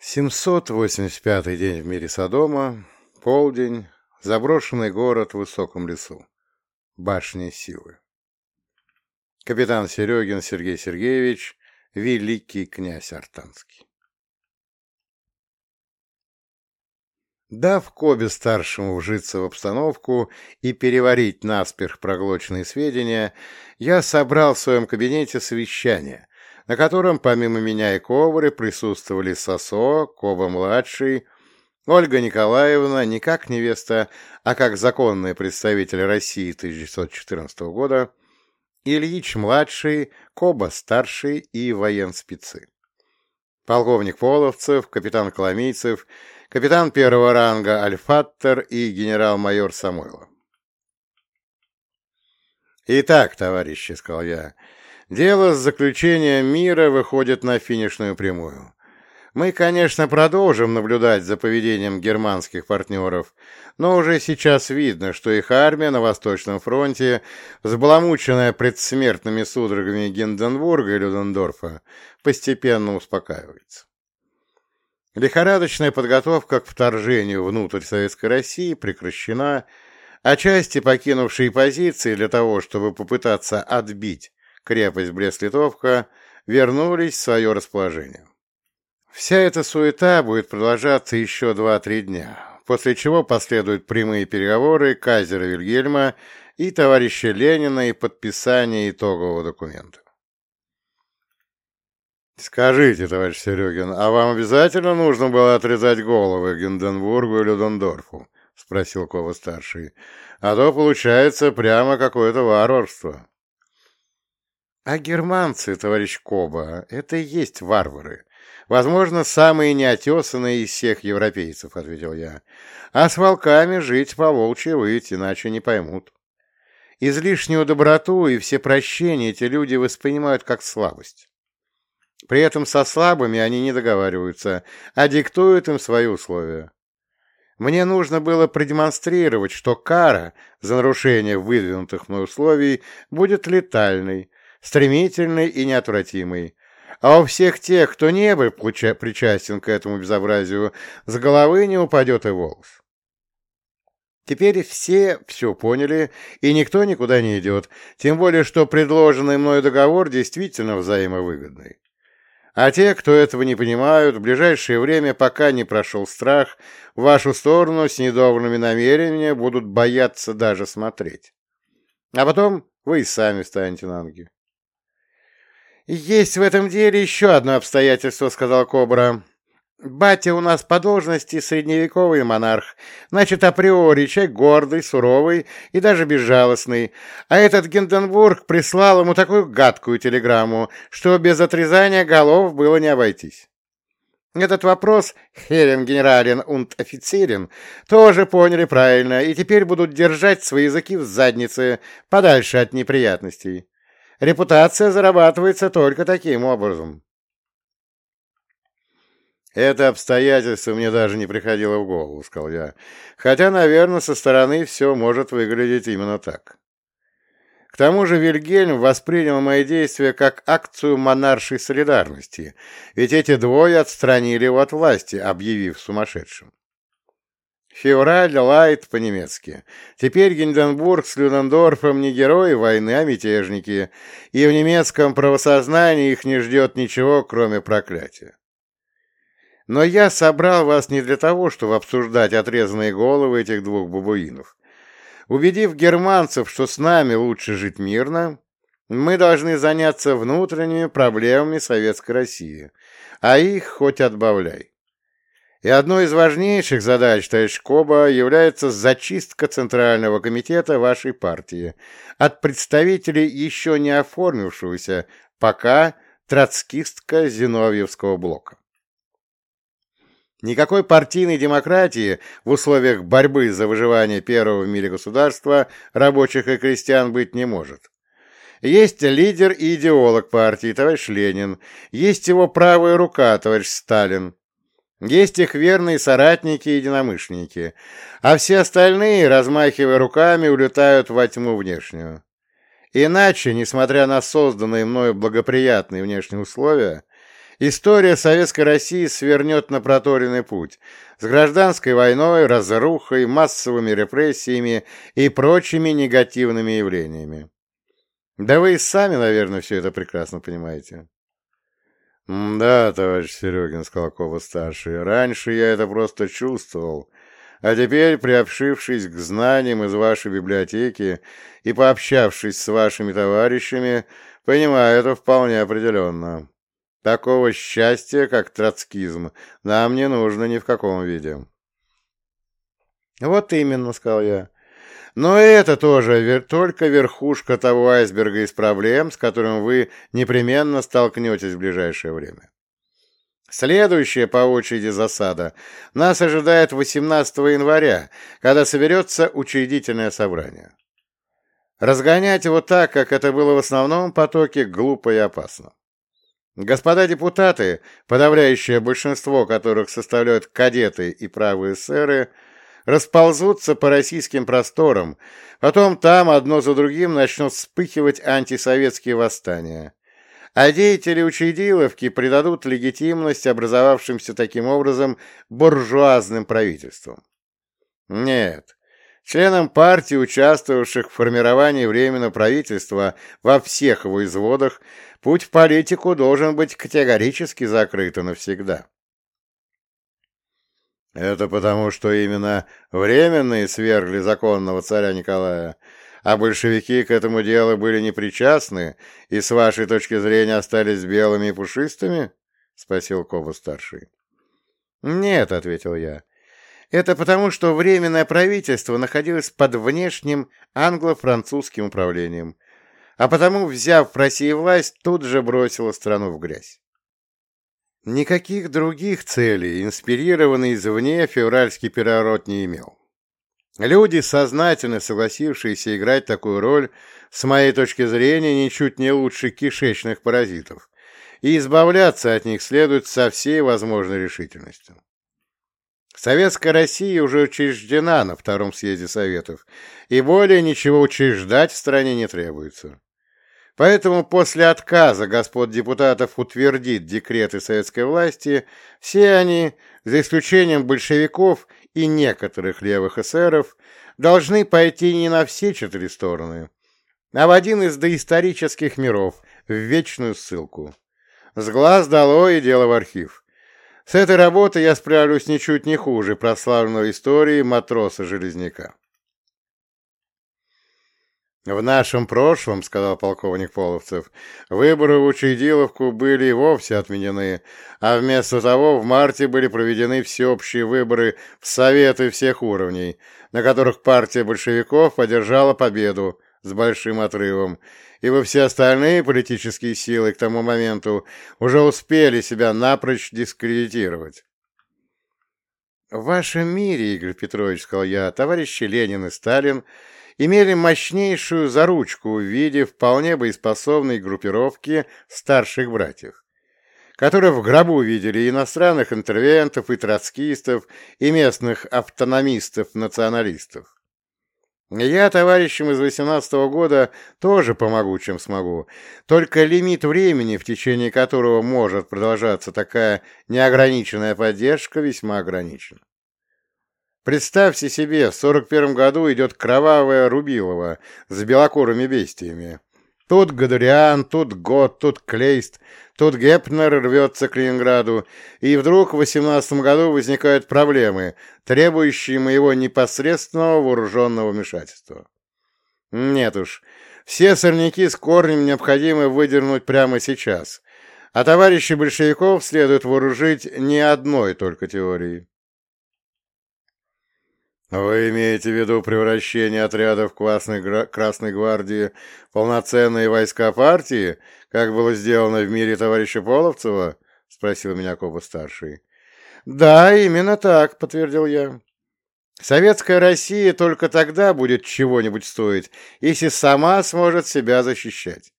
785-й день в мире Содома, полдень, заброшенный город в высоком лесу, башня силы. Капитан Серегин Сергей Сергеевич, великий князь Артанский. Дав Кобе-старшему вжиться в обстановку и переварить наспех проглоченные сведения, я собрал в своем кабинете совещание, на котором помимо меня и Ковры присутствовали Сосо, Коба-младший, Ольга Николаевна не как невеста, а как законный представитель России 1914 года, Ильич-младший, Коба-старший и военспецы. Полковник Половцев, капитан Коломийцев, капитан первого ранга Альфаттер и генерал-майор Самойлов. «Итак, товарищи», — сказал я, — Дело с заключением мира выходит на финишную прямую. Мы, конечно, продолжим наблюдать за поведением германских партнеров, но уже сейчас видно, что их армия на Восточном фронте, взбаламученная предсмертными судорогами Гинденбурга и Людендорфа, постепенно успокаивается. Лихорадочная подготовка к вторжению внутрь Советской России прекращена, а части, покинувшие позиции для того, чтобы попытаться отбить крепость Брест-Литовка, вернулись в свое расположение. Вся эта суета будет продолжаться еще два-три дня, после чего последуют прямые переговоры Кайзера Вильгельма и товарища Ленина и подписание итогового документа. «Скажите, товарищ Серегин, а вам обязательно нужно было отрезать головы Гинденбургу и Людендорфу?» — спросил Кова-старший. «А то получается прямо какое-то варварство». А германцы, товарищ Коба, это и есть варвары. Возможно, самые неотесанные из всех европейцев, — ответил я. А с волками жить по волчьи выть, иначе не поймут. Излишнюю доброту и все прощения эти люди воспринимают как слабость. При этом со слабыми они не договариваются, а диктуют им свои условия. Мне нужно было продемонстрировать, что кара за нарушение выдвинутых мной условий будет летальной, стремительный и неотвратимый. А у всех тех, кто не был причастен к этому безобразию, с головы не упадет и волос. Теперь все все поняли, и никто никуда не идет, тем более, что предложенный мной договор действительно взаимовыгодный. А те, кто этого не понимают, в ближайшее время, пока не прошел страх, в вашу сторону с недобрыми намерениями будут бояться даже смотреть. А потом вы и сами встанете на ноги. «Есть в этом деле еще одно обстоятельство», — сказал Кобра. «Батя у нас по должности средневековый монарх, значит, априори человек гордый, суровый и даже безжалостный, а этот Гинденбург прислал ему такую гадкую телеграмму, что без отрезания голов было не обойтись». Этот вопрос «Херен генерален und офицерен» тоже поняли правильно и теперь будут держать свои языки в заднице подальше от неприятностей. Репутация зарабатывается только таким образом. «Это обстоятельство мне даже не приходило в голову», — сказал я. «Хотя, наверное, со стороны все может выглядеть именно так». К тому же Вильгельм воспринял мои действия как акцию монаршей солидарности, ведь эти двое отстранили его от власти, объявив сумасшедшим. Февраль лайт по-немецки. Теперь Гинденбург с Людендорфом не герои войны, а мятежники, и в немецком правосознании их не ждет ничего, кроме проклятия. Но я собрал вас не для того, чтобы обсуждать отрезанные головы этих двух бабуинов. Убедив германцев, что с нами лучше жить мирно, мы должны заняться внутренними проблемами Советской России, а их хоть отбавляй. И одной из важнейших задач, товарищ Коба, является зачистка Центрального комитета вашей партии от представителей еще не оформившегося пока троцкистско-зиновьевского блока. Никакой партийной демократии в условиях борьбы за выживание первого в мире государства рабочих и крестьян быть не может. Есть лидер и идеолог партии, товарищ Ленин, есть его правая рука, товарищ Сталин, есть их верные соратники и единомышленники, а все остальные, размахивая руками, улетают во тьму внешнюю. Иначе, несмотря на созданные мною благоприятные внешние условия, История Советской России свернет на проторенный путь с гражданской войной, разрухой, массовыми репрессиями и прочими негативными явлениями. Да вы и сами, наверное, все это прекрасно понимаете. «Да, товарищ Серегин, — сказал Кова-старший, — раньше я это просто чувствовал, а теперь, приобщившись к знаниям из вашей библиотеки и пообщавшись с вашими товарищами, понимаю это вполне определенно. Такого счастья, как троцкизм, нам не нужно ни в каком виде». «Вот именно, — сказал я. Но это тоже вер только верхушка того айсберга из проблем, с которым вы непременно столкнетесь в ближайшее время. Следующая по очереди засада нас ожидает 18 января, когда соберется учредительное собрание. Разгонять его так, как это было в основном потоке, глупо и опасно. Господа депутаты, подавляющее большинство которых составляют кадеты и правые сэры, расползутся по российским просторам, потом там одно за другим начнут вспыхивать антисоветские восстания. А деятели учредиловки придадут легитимность образовавшимся таким образом буржуазным правительствам. Нет, членам партии, участвовавших в формировании Временного правительства во всех его изводах, путь в политику должен быть категорически закрыт навсегда. Это потому, что именно временные свергли законного царя Николая, а большевики к этому делу были непричастны и, с вашей точки зрения, остались белыми и пушистыми? — спросил Кова-старший. — Нет, — ответил я. — Это потому, что Временное правительство находилось под внешним англо-французским управлением, а потому, взяв в России власть, тут же бросило страну в грязь. Никаких других целей, инспирированный извне, февральский переворот не имел. Люди, сознательно согласившиеся играть такую роль, с моей точки зрения, ничуть не лучше кишечных паразитов, и избавляться от них следует со всей возможной решительностью. Советская Россия уже учреждена на Втором съезде Советов, и более ничего учреждать в стране не требуется. Поэтому после отказа господ депутатов утвердить декреты советской власти, все они, за исключением большевиков и некоторых левых эсеров, должны пойти не на все четыре стороны, а в один из доисторических миров, в вечную ссылку. С глаз дало и дело в архив. С этой работой я справлюсь ничуть не хуже прославленной истории матроса-железняка. «В нашем прошлом, — сказал полковник Половцев, — выборы в Учредиловку были и вовсе отменены, а вместо того в марте были проведены всеобщие выборы в Советы всех уровней, на которых партия большевиков одержала победу с большим отрывом, ибо все остальные политические силы к тому моменту уже успели себя напрочь дискредитировать. «В вашем мире, Игорь Петрович, — сказал я, — товарищи Ленин и Сталин — имели мощнейшую заручку в виде вполне боеспособной группировки старших братьев, которые в гробу видели иностранных интервентов и троцкистов, и местных автономистов-националистов. Я товарищам из 18 -го года тоже помогу, чем смогу, только лимит времени, в течение которого может продолжаться такая неограниченная поддержка, весьма ограничен. Представьте себе, в сорок первом году идет кровавая Рубилова с белокурыми бестиями. Тут Гадуриан, тут Гот, тут Клейст, тут Гепнер рвется к Ленинграду, и вдруг в восемнадцатом году возникают проблемы, требующие моего непосредственного вооруженного вмешательства. Нет уж, все сорняки с корнем необходимо выдернуть прямо сейчас, а товарищи большевиков следует вооружить не одной только теорией. Вы имеете в виду превращение отрядов Красной, Красной Гвардии в полноценные войска партии, как было сделано в мире товарища Половцева? — спросил меня Коба-старший. — Да, именно так, — подтвердил я. Советская Россия только тогда будет чего-нибудь стоить, если сама сможет себя защищать.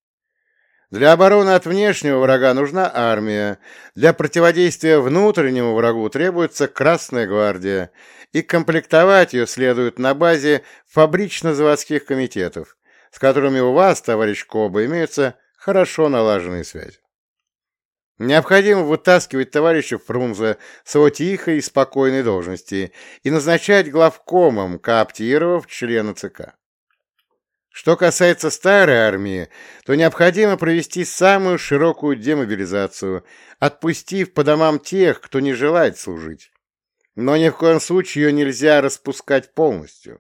Для обороны от внешнего врага нужна армия, для противодействия внутреннему врагу требуется Красная гвардия, и комплектовать ее следует на базе фабрично-заводских комитетов, с которыми у вас, товарищ Коба, имеются хорошо налаженные связи. Необходимо вытаскивать товарища Фрунзе с его тихой и спокойной должности и назначать главкомом, кооптировав члена ЦК. Что касается старой армии, то необходимо провести самую широкую демобилизацию, отпустив по домам тех, кто не желает служить. Но ни в коем случае ее нельзя распускать полностью.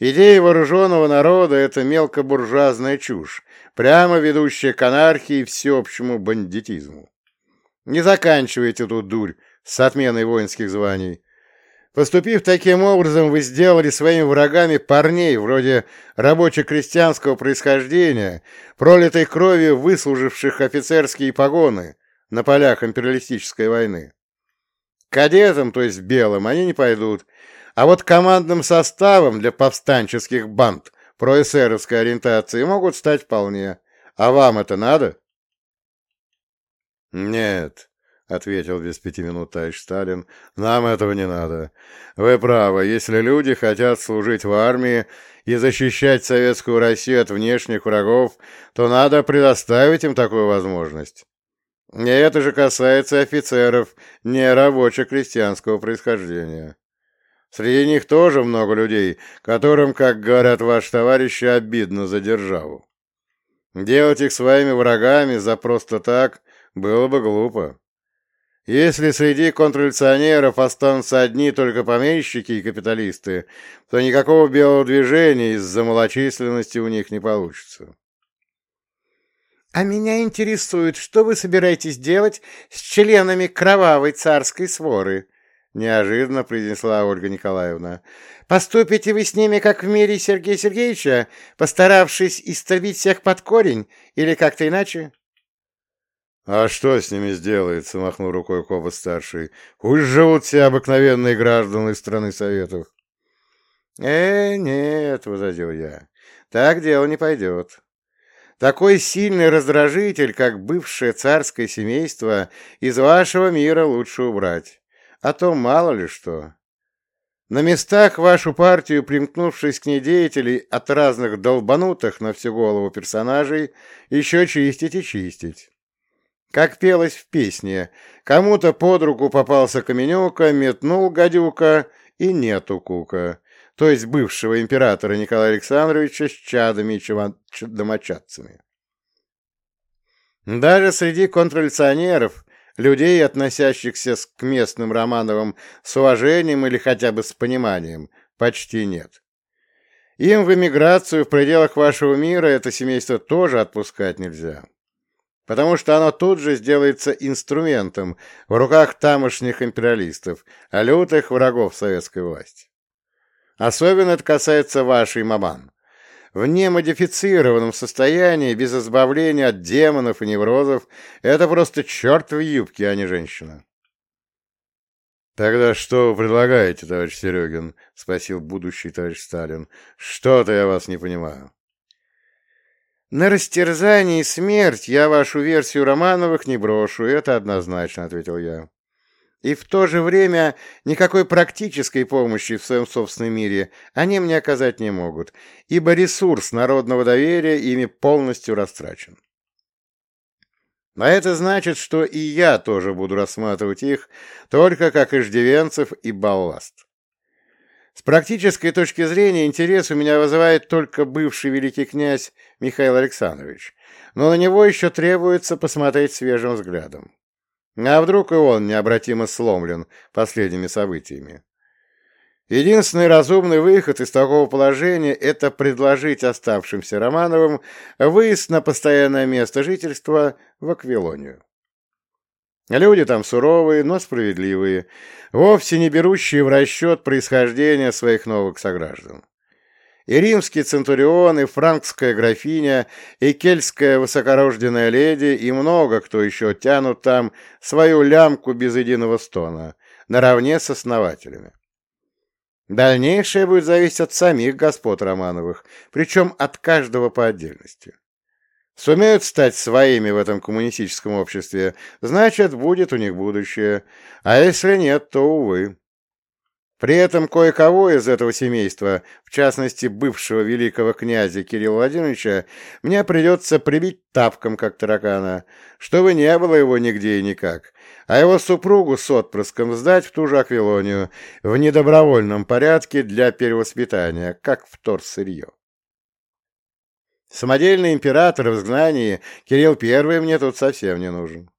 Идея вооруженного народа – это мелкобуржуазная чушь, прямо ведущая к анархии и всеобщему бандитизму. Не заканчивайте тут дурь с отменой воинских званий. Поступив таким образом, вы сделали своими врагами парней, вроде рабоче-крестьянского происхождения, пролитой кровью выслуживших офицерские погоны на полях империалистической войны. Кадетам, то есть белым, они не пойдут, а вот командным составом для повстанческих банд проэсеровской ориентации могут стать вполне. А вам это надо? Нет, — ответил без пяти минут товарищ Сталин, — нам этого не надо. Вы правы, если люди хотят служить в армии и защищать советскую Россию от внешних врагов, то надо предоставить им такую возможность. И это же касается офицеров не рабоче-крестьянского происхождения. Среди них тоже много людей, которым, как говорят ваши товарищи, обидно за державу. Делать их своими врагами за просто так было бы глупо. Если среди контрреволюционеров останутся одни только помещики и капиталисты, то никакого белого движения из-за малочисленности у них не получится. «А меня интересует, что вы собираетесь делать с членами кровавой царской своры?» — неожиданно произнесла Ольга Николаевна. «Поступите вы с ними, как в мире Сергея Сергеевича, постаравшись истребить всех под корень, или как-то иначе?» «А что с ними сделается?» — махнул рукой Коба-старший. «Пусть живут все обыкновенные граждане страны Советов». «Э, нет», — возразил я, — «так дело не пойдет. Такой сильный раздражитель, как бывшее царское семейство, из вашего мира лучше убрать. А то мало ли что. На местах вашу партию, примкнувшись к ней деятелей от разных долбанутых на всю голову персонажей, еще чистить и чистить. Как пелось в песне, кому-то под руку попался Каменюка, метнул гадюка, и нету кука, то есть бывшего императора Николая Александровича с чадами и домочадцами. Даже среди контрреволюционеров, людей, относящихся к местным Романовым с уважением или хотя бы с пониманием, почти нет. Им в эмиграцию в пределах вашего мира это семейство тоже отпускать нельзя потому что оно тут же сделается инструментом в руках тамошних империалистов, лютых врагов советской власти. Особенно это касается вашей маман. В немодифицированном состоянии, без избавления от демонов и неврозов, это просто черт в юбке, а не женщина. «Тогда что вы предлагаете, товарищ Серегин?» — спросил будущий товарищ Сталин. «Что-то я вас не понимаю». «На растерзание и смерть я вашу версию Романовых не брошу, это однозначно», — ответил я. «И в то же время никакой практической помощи в своем собственном мире они мне оказать не могут, ибо ресурс народного доверия ими полностью растрачен. А это значит, что и я тоже буду рассматривать их только как иждивенцев и балласт. С практической точки зрения интерес у меня вызывает только бывший великий князь Михаил Александрович, но на него еще требуется посмотреть свежим взглядом. А вдруг и он необратимо сломлен последними событиями? Единственный разумный выход из такого положения – это предложить оставшимся Романовым выезд на постоянное место жительства в Аквилонию. Люди там суровые, но справедливые, вовсе не берущие в расчет происхождение своих новых сограждан. И римский центурион, и франкская графиня, и кельтская высокорожденная леди, и много кто еще тянут там свою лямку без единого стона, наравне с основателями. Дальнейшее будет зависеть от самих господ Романовых, причем от каждого по отдельности. Сумеют стать своими в этом коммунистическом обществе, значит, будет у них будущее, а если нет, то, увы. При этом кое-кого из этого семейства, в частности бывшего великого князя Кирилла Владимировича, мне придется прибить тапком, как таракана, чтобы не было его нигде и никак, а его супругу с отпрыском сдать в ту же Аквилонию в недобровольном порядке для перевоспитания, как вторсырье. Самодельный император в изгнании Кирилл Первый мне тут совсем не нужен.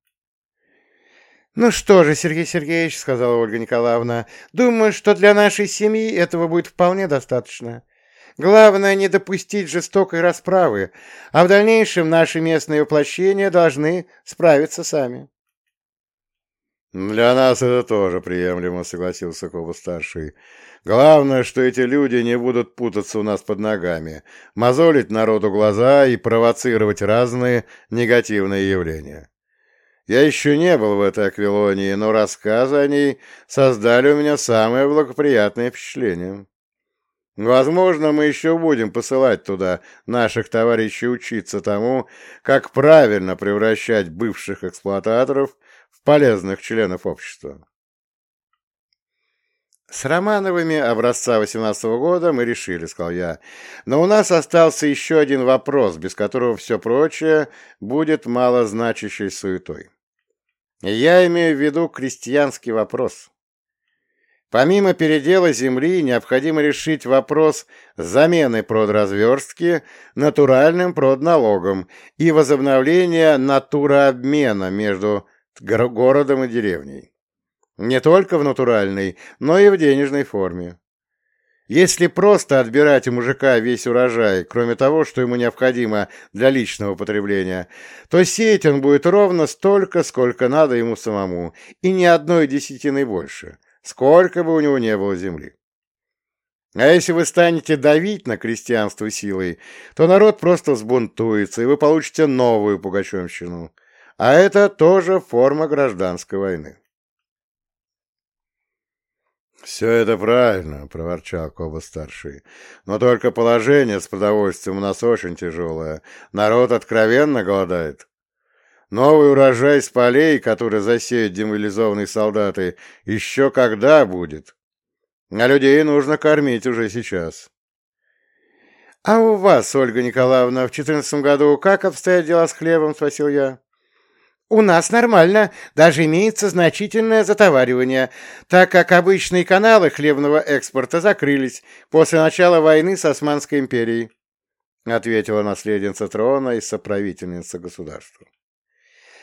«Ну что же, Сергей Сергеевич, — сказала Ольга Николаевна, — думаю, что для нашей семьи этого будет вполне достаточно. Главное — не допустить жестокой расправы, а в дальнейшем наши местные воплощения должны справиться сами». «Для нас это тоже приемлемо», — согласился Коба-старший. «Главное, что эти люди не будут путаться у нас под ногами, мозолить народу глаза и провоцировать разные негативные явления». Я еще не был в этой Аквилонии, но рассказы о ней создали у меня самое благоприятное впечатление. Возможно, мы еще будем посылать туда наших товарищей учиться тому, как правильно превращать бывших эксплуататоров в полезных членов общества. «С Романовыми образца 18 -го года мы решили», — сказал я. «Но у нас остался еще один вопрос, без которого все прочее будет малозначащей суетой. Я имею в виду крестьянский вопрос. Помимо передела земли, необходимо решить вопрос замены продразверстки натуральным продналогом и возобновления натурообмена между городом и деревней. Не только в натуральной, но и в денежной форме. Если просто отбирать у мужика весь урожай, кроме того, что ему необходимо для личного потребления, то сеять он будет ровно столько, сколько надо ему самому, и ни одной десятины больше, сколько бы у него не было земли. А если вы станете давить на крестьянство силой, то народ просто взбунтуется, и вы получите новую пугачевщину. А это тоже форма гражданской войны. «Все это правильно», — проворчал Коба-старший. «Но только положение с продовольствием у нас очень тяжелое. Народ откровенно голодает. Новый урожай с полей, который засеют демобилизованные солдаты, еще когда будет? А людей нужно кормить уже сейчас». «А у вас, Ольга Николаевна, в четырнадцатом году как обстоят дела с хлебом?» — спросил я. У нас нормально, даже имеется значительное затоваривание, так как обычные каналы хлебного экспорта закрылись после начала войны с Османской империей, ответила наследница трона и соправительница государства.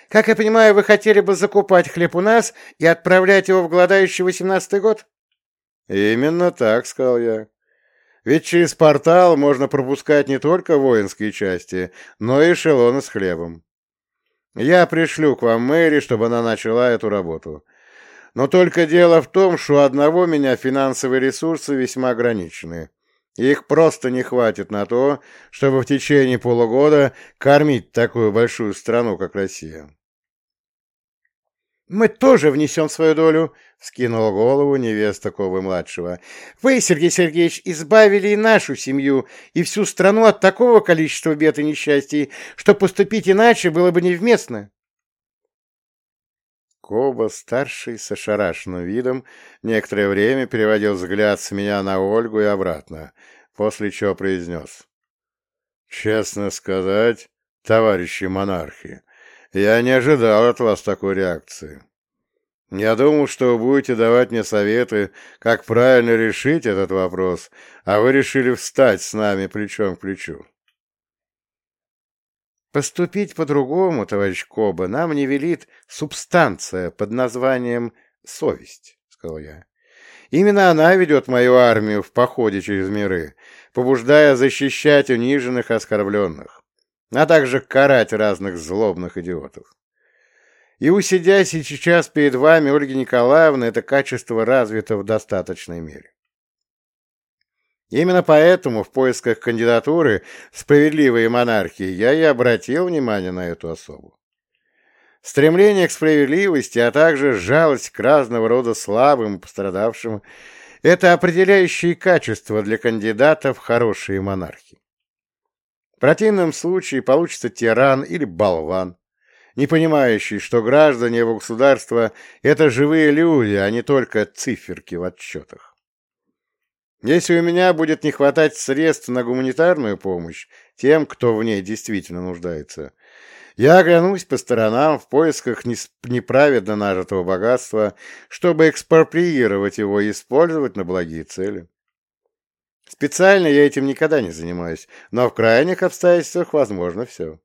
Как я понимаю, вы хотели бы закупать хлеб у нас и отправлять его в голодающий восемнадцатый год? Именно так, сказал я. Ведь через портал можно пропускать не только воинские части, но и эшелоны с хлебом. Я пришлю к вам Мэри, чтобы она начала эту работу. Но только дело в том, что у одного меня финансовые ресурсы весьма ограничены. Их просто не хватит на то, чтобы в течение полугода кормить такую большую страну, как Россия. «Мы тоже внесем свою долю», — скинула голову невеста Ковы-младшего. «Вы, Сергей Сергеевич, избавили и нашу семью, и всю страну от такого количества бед и несчастий, что поступить иначе было бы невместно». Коба, старший, с ошарашенным видом, некоторое время переводил взгляд с меня на Ольгу и обратно, после чего произнес. «Честно сказать, товарищи монархи, я не ожидал от вас такой реакции. Я думал, что вы будете давать мне советы, как правильно решить этот вопрос, а вы решили встать с нами плечом к плечу. Поступить по-другому, товарищ Коба, нам не велит субстанция под названием «совесть», — сказал я. Именно она ведет мою армию в походе через миры, побуждая защищать униженных и оскорбленных а также карать разных злобных идиотов. И усидясь сейчас перед вами, Ольга Николаевна, это качество развито в достаточной мере. Именно поэтому в поисках кандидатуры «Справедливые монархии» я и обратил внимание на эту особу. Стремление к справедливости, а также жалость к разного рода слабым и пострадавшим – это определяющие качества для кандидатов в хорошие монархи противном случае получится тиран или болван, не понимающий, что граждане его государства – это живые люди, а не только циферки в отчетах. Если у меня будет не хватать средств на гуманитарную помощь тем, кто в ней действительно нуждается, я оглянусь по сторонам в поисках неправедно нажитого богатства, чтобы экспроприировать его и использовать на благие цели. Специально я этим никогда не занимаюсь, но в крайних обстоятельствах возможно все.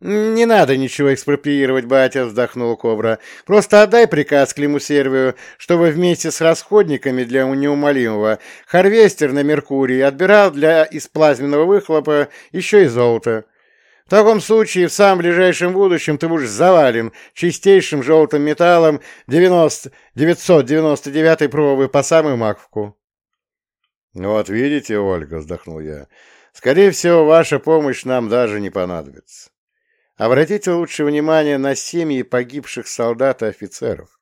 «Не надо ничего экспроприировать, батя», — вздохнул Кобра. «Просто отдай приказ Климу Сервию, чтобы вместе с расходниками для неумолимого Харвестер на Меркурии отбирал для из плазменного выхлопа еще и золото. В таком случае в самом ближайшем будущем ты будешь завален чистейшим желтым металлом 90... 999 пробы по самую маковку». «Вот видите, Ольга», — вздохнул я, — «скорее всего, ваша помощь нам даже не понадобится». Обратите лучше внимание на семьи погибших солдат и офицеров,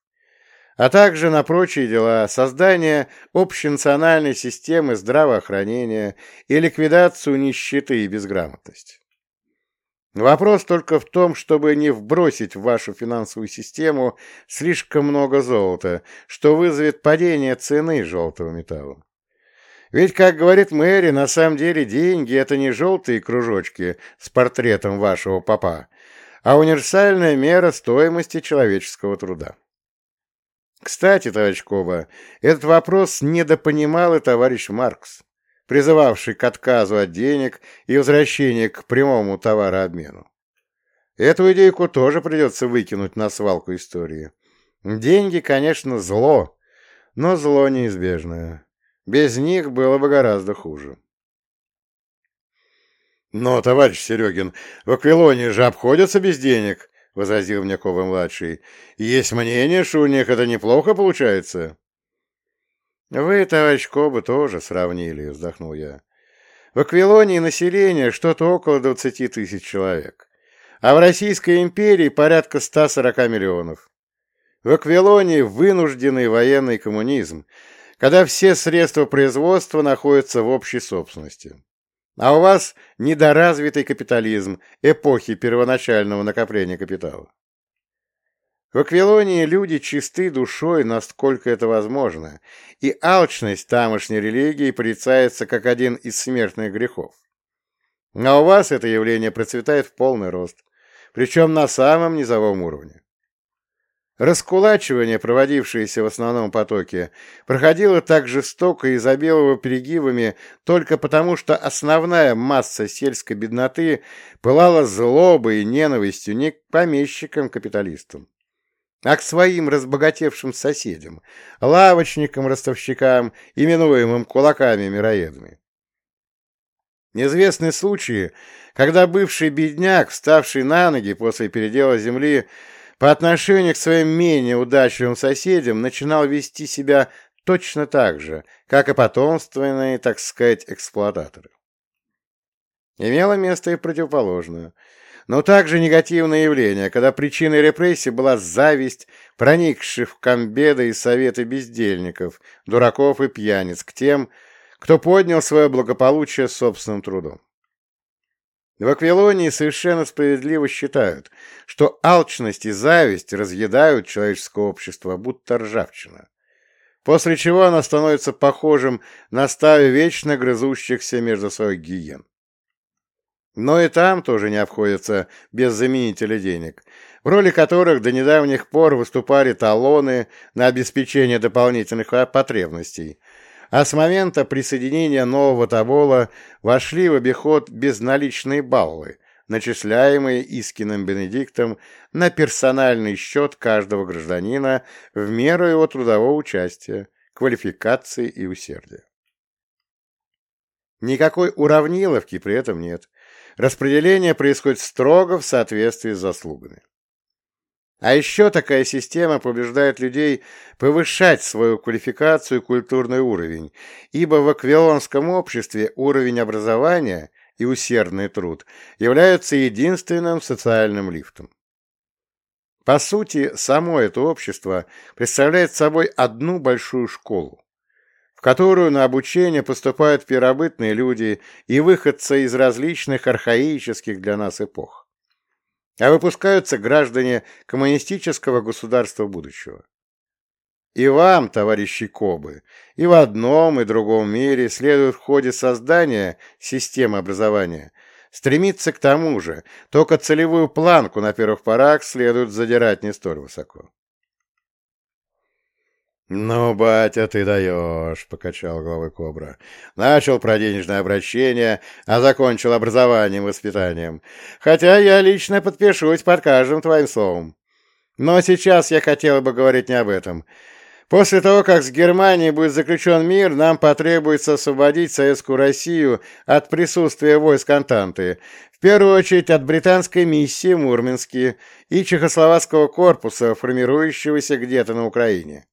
а также на прочие дела создания общенациональной системы здравоохранения и ликвидацию нищеты и безграмотности. Вопрос только в том, чтобы не вбросить в вашу финансовую систему слишком много золота, что вызовет падение цены желтого металла. Ведь, как говорит Мэри, на самом деле деньги — это не желтые кружочки с портретом вашего папа, а универсальная мера стоимости человеческого труда. Кстати, товарищ Коба, этот вопрос недопонимал и товарищ Маркс, призывавший к отказу от денег и возвращению к прямому товарообмену. Эту идейку тоже придется выкинуть на свалку истории. Деньги, конечно, зло, но зло неизбежное. Без них было бы гораздо хуже. «Но, товарищ Серегин, в Аквилоне же обходятся без денег», — возразил мне Кова-младший. «Есть мнение, что у них это неплохо получается». «Вы, товарищ Коба, тоже сравнили», — вздохнул я. «В Аквилонии население что-то около двадцати тысяч человек, а в Российской империи порядка ста сорока миллионов. В Аквилонии вынужденный военный коммунизм, когда все средства производства находятся в общей собственности. А у вас недоразвитый капитализм эпохи первоначального накопления капитала. В Аквилонии люди чисты душой, насколько это возможно, и алчность тамошней религии порицается как один из смертных грехов. А у вас это явление процветает в полный рост, причем на самом низовом уровне. Раскулачивание, проводившееся в основном потоке, проходило так жестоко и изобилово перегибами только потому, что основная масса сельской бедноты пылала злобой и ненавистью не к помещикам-капиталистам, а к своим разбогатевшим соседям, лавочникам-ростовщикам, именуемым кулаками-мироедами. Неизвестны случаи, когда бывший бедняк, вставший на ноги после передела земли, по отношению к своим менее удачливым соседям начинал вести себя точно так же, как и потомственные, так сказать, эксплуататоры. Имело место и противоположное, но также негативное явление, когда причиной репрессий была зависть, проникших в комбеды и советы бездельников, дураков и пьяниц к тем, кто поднял свое благополучие собственным трудом. В Аквилонии совершенно справедливо считают, что алчность и зависть разъедают человеческое общество, будто ржавчина, после чего оно становится похожим на стаю вечно грызущихся между собой гиен. Но и там тоже не обходится без заменителя денег, в роли которых до недавних пор выступали талоны на обеспечение дополнительных потребностей – а с момента присоединения нового Тобола вошли в обиход безналичные баллы, начисляемые Искиным Бенедиктом на персональный счет каждого гражданина в меру его трудового участия, квалификации и усердия. Никакой уравниловки при этом нет. Распределение происходит строго в соответствии с заслугами. А еще такая система побуждает людей повышать свою квалификацию и культурный уровень, ибо в аквилонском обществе уровень образования и усердный труд являются единственным социальным лифтом. По сути, само это общество представляет собой одну большую школу, в которую на обучение поступают первобытные люди и выходцы из различных архаических для нас эпох а выпускаются граждане коммунистического государства будущего. И вам, товарищи Кобы, и в одном, и другом мире следует в ходе создания системы образования стремиться к тому же, только целевую планку на первых порах следует задирать не столь высоко. «Ну, батя, ты даешь!» — покачал головой Кобра. «Начал про денежное обращение, а закончил образованием и воспитанием. Хотя я лично подпишусь под каждым твоим словом. Но сейчас я хотел бы говорить не об этом. После того, как с Германией будет заключен мир, нам потребуется освободить Советскую Россию от присутствия войск Антанты, в первую очередь от британской миссии в Мурманске и Чехословацкого корпуса, формирующегося где-то на Украине.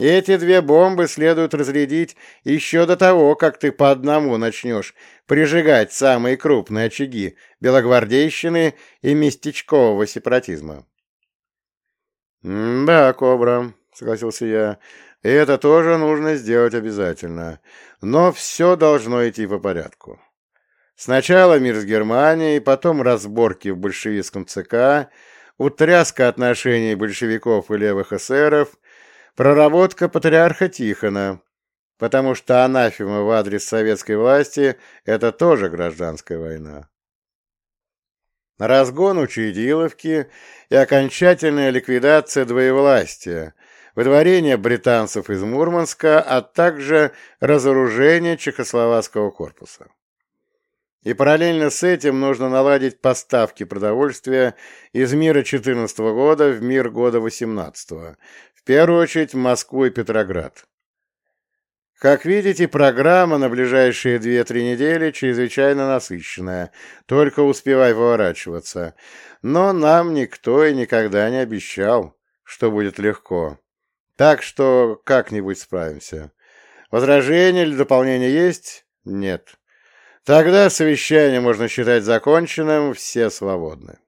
Эти две бомбы следует разрядить еще до того, как ты по одному начнешь прижигать самые крупные очаги белогвардейщины и местечкового сепаратизма. «Да, Кобра», — согласился я, — «это тоже нужно сделать обязательно. Но все должно идти по порядку. Сначала мир с Германией, потом разборки в большевистском ЦК, утряска отношений большевиков и левых эсеров — Проработка патриарха Тихона, потому что анафема в адрес советской власти – это тоже гражданская война. Разгон Учредиловки и окончательная ликвидация двоевластия, выдворение британцев из Мурманска, а также разоружение Чехословацкого корпуса. И параллельно с этим нужно наладить поставки продовольствия из мира 14 года в мир года 18 в первую очередь Москву и Петроград. Как видите, программа на ближайшие 2-3 недели чрезвычайно насыщенная, только успевай поворачиваться. Но нам никто и никогда не обещал, что будет легко. Так что как-нибудь справимся. Возражения или дополнения есть? Нет. Тогда совещание можно считать законченным, все свободны.